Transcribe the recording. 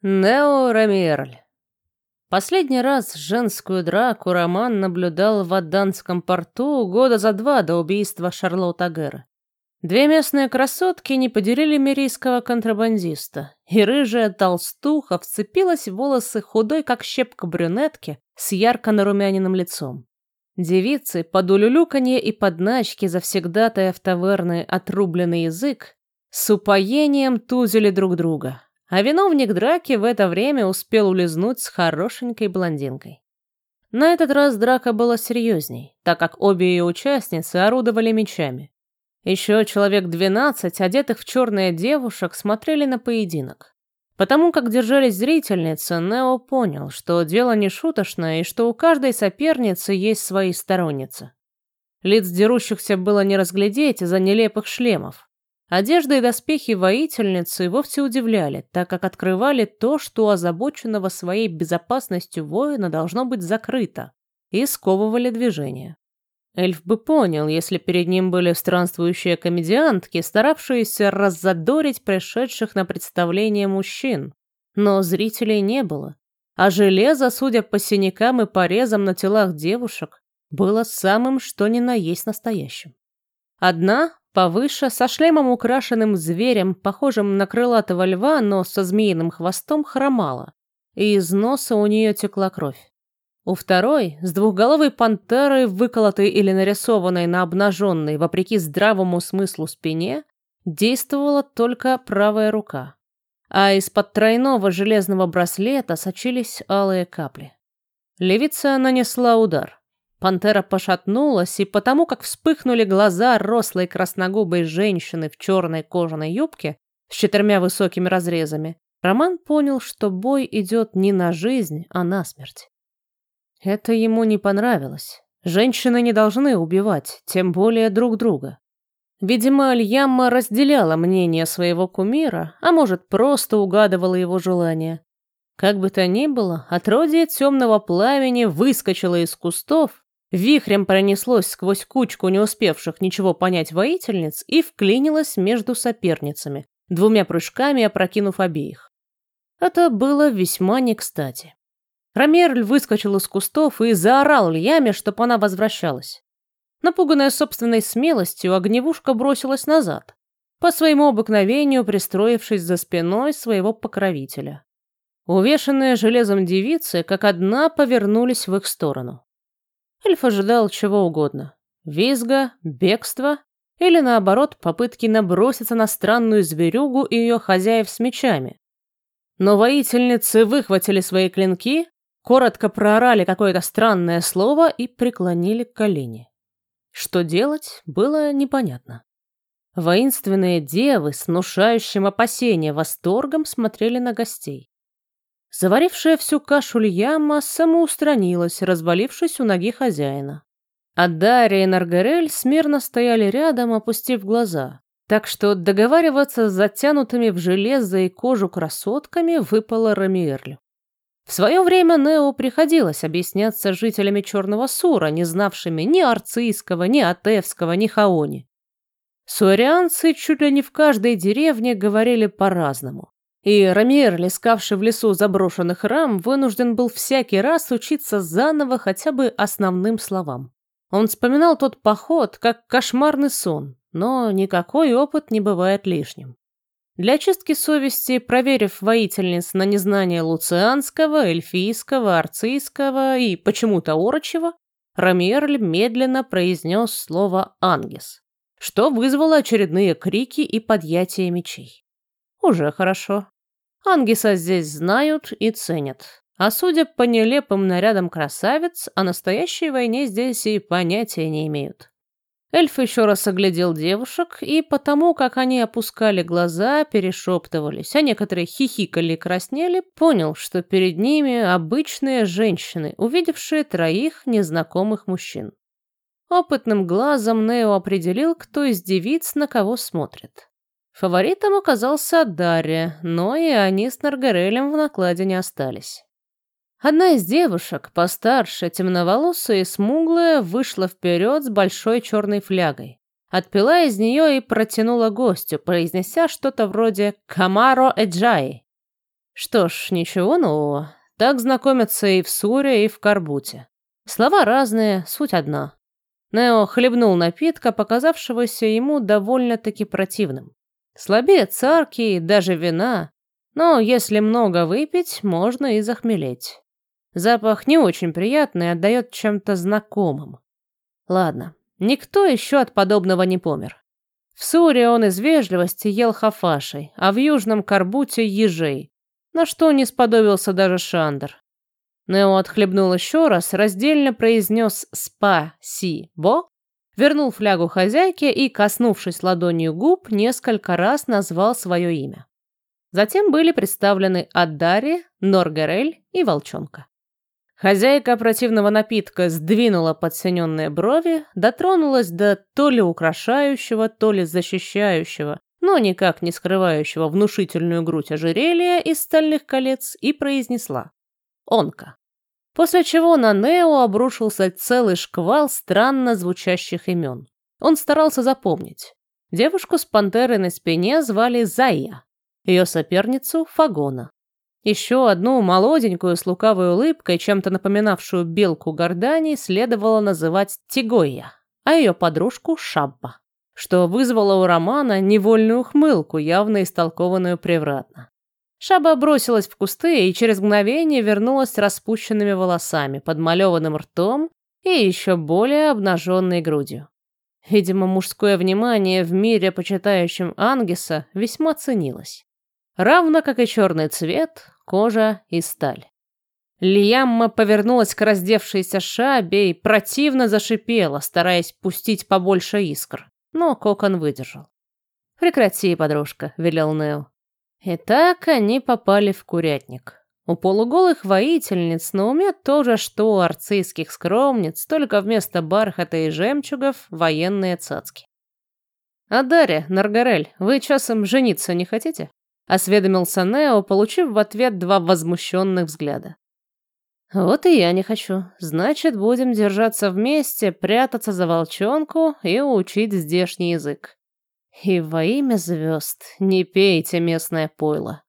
Нео Рамиерль. Последний раз женскую драку Роман наблюдал в Адданском порту года за два до убийства Шарлотт Агера. Две местные красотки не поделили мирийского контрабандиста, и рыжая толстуха вцепилась в волосы худой, как щепка брюнетки, с ярко нарумяненным лицом. Девицы под улюлюканье и подначки завсегдатая в таверны отрубленный язык с упоением тузили друг друга, а виновник драки в это время успел улизнуть с хорошенькой блондинкой. На этот раз драка была серьезней, так как обе ее участницы орудовали мечами. Еще человек двенадцать, одетых в черные девушек, смотрели на поединок. Потому как держались зрительницы, Нео понял, что дело не шуточное и что у каждой соперницы есть свои сторонницы. Лиц дерущихся было не разглядеть из-за нелепых шлемов. Одежда и доспехи воительницы вовсе удивляли, так как открывали то, что озабоченного своей безопасностью воина должно быть закрыто, и сковывали движение. Эльф бы понял, если перед ним были странствующие комедиантки, старавшиеся раззадорить пришедших на представление мужчин. Но зрителей не было. А железо, судя по синякам и порезам на телах девушек, было самым что ни на есть настоящим. Одна, Повыше, со шлемом украшенным зверем, похожим на крылатого льва, но со змеиным хвостом, хромала, и из носа у нее текла кровь. У второй, с двухголовой пантерой, выколотой или нарисованной на обнаженной, вопреки здравому смыслу спине, действовала только правая рука. А из-под тройного железного браслета сочились алые капли. Левица нанесла удар. Пантера пошатнулась, и потому как вспыхнули глаза рослой красногубой женщины в черной кожаной юбке с четырьмя высокими разрезами, Роман понял, что бой идет не на жизнь, а на смерть. Это ему не понравилось. Женщины не должны убивать, тем более друг друга. Видимо, Альямма разделяла мнение своего кумира, а может, просто угадывала его желания. Как бы то ни было, отродье темного пламени выскочило из кустов Вихрем пронеслось сквозь кучку не успевших ничего понять воительниц и вклинилось между соперницами, двумя прыжками опрокинув обеих. Это было весьма не кстати. Ромерль выскочил из кустов и заорал Льяме, чтоб она возвращалась. Напуганная собственной смелостью, огневушка бросилась назад, по своему обыкновению пристроившись за спиной своего покровителя. Увешанные железом девицы, как одна, повернулись в их сторону. Эльф ожидал чего угодно. Визга, бегства или, наоборот, попытки наброситься на странную зверюгу и ее хозяев с мечами. Но воительницы выхватили свои клинки, коротко проорали какое-то странное слово и преклонили колени. Что делать, было непонятно. Воинственные девы с внушающим опасения восторгом смотрели на гостей. Заварившая всю кашу Льяма самоустранилась, развалившись у ноги хозяина. А Дарья и Наргарель смирно стояли рядом, опустив глаза. Так что договариваться с затянутыми в железо и кожу красотками выпало Рамиерлю. В свое время Нео приходилось объясняться жителями Черного Сура, не знавшими ни Арцийского, ни Атевского, ни Хаони. Суарианцы чуть ли не в каждой деревне говорили по-разному. И Рамир, лескавший в лесу заброшенный храм, вынужден был всякий раз учиться заново хотя бы основным словам. Он вспоминал тот поход как кошмарный сон, но никакой опыт не бывает лишним. Для очистки совести, проверив воительниц на незнание луцианского, эльфийского, арцийского и почему-то орочего, Рамиерль медленно произнес слово «ангес», что вызвало очередные крики и подъятие мечей. Уже хорошо. Ангиса здесь знают и ценят. А судя по нелепым нарядам красавиц, о настоящей войне здесь и понятия не имеют. Эльф еще раз оглядел девушек, и потому, как они опускали глаза, перешептывались, а некоторые хихикали и краснели, понял, что перед ними обычные женщины, увидевшие троих незнакомых мужчин. Опытным глазом Нео определил, кто из девиц на кого смотрит. Фаворитом оказался Дарья, но и они с Наргарелем в накладе не остались. Одна из девушек, постарше, темноволосая и смуглая, вышла вперед с большой черной флягой. Отпила из нее и протянула гостю, произнеся что-то вроде «Камаро Эджай», Что ж, ничего нового. Так знакомятся и в Суре, и в Карбуте. Слова разные, суть одна. Нео хлебнул напитка, показавшегося ему довольно-таки противным. Слабее царки даже вина, но если много выпить, можно и захмелеть. Запах не очень приятный, отдает чем-то знакомым. Ладно, никто еще от подобного не помер. В Суре он из вежливости ел хафашей, а в Южном Карбуте ежей, на что не сподобился даже Шандер. Нео отхлебнул еще раз, раздельно произнес «спа-си-бо», вернул флягу хозяйке и, коснувшись ладонью губ, несколько раз назвал свое имя. Затем были представлены Аддари, Норгарель и Волчонка. Хозяйка противного напитка сдвинула подсиненные брови, дотронулась до то ли украшающего, то ли защищающего, но никак не скрывающего внушительную грудь ожерелья из стальных колец и произнесла «Онка». После чего на Нео обрушился целый шквал странно звучащих имен. Он старался запомнить. Девушку с пантерой на спине звали Зая, ее соперницу — Фагона. Еще одну молоденькую с лукавой улыбкой, чем-то напоминавшую белку Гордани, следовало называть Тигоя, а ее подружку — Шабба, что вызвало у Романа невольную ухмылку, явно истолкованную превратно. Шаба бросилась в кусты и через мгновение вернулась с распущенными волосами, подмалеванным ртом и еще более обнаженной грудью. Видимо, мужское внимание в мире, почитающем Ангеса, весьма ценилось равно как и черный цвет, кожа и сталь. Лиямма повернулась к раздевшейся шабе и противно зашипела, стараясь пустить побольше искр, но кокон выдержал. «Прекрати, подружка», — велел Нео. И так они попали в курятник. У полуголых воительниц на уме тоже, что у арцийских скромниц, только вместо бархата и жемчугов военные цацки. «А Дарья, Наргарель, вы часом жениться не хотите?» Осведомился Нео, получив в ответ два возмущенных взгляда. «Вот и я не хочу. Значит, будем держаться вместе, прятаться за волчонку и учить здешний язык. И во имя звезд не пейте местное пойло».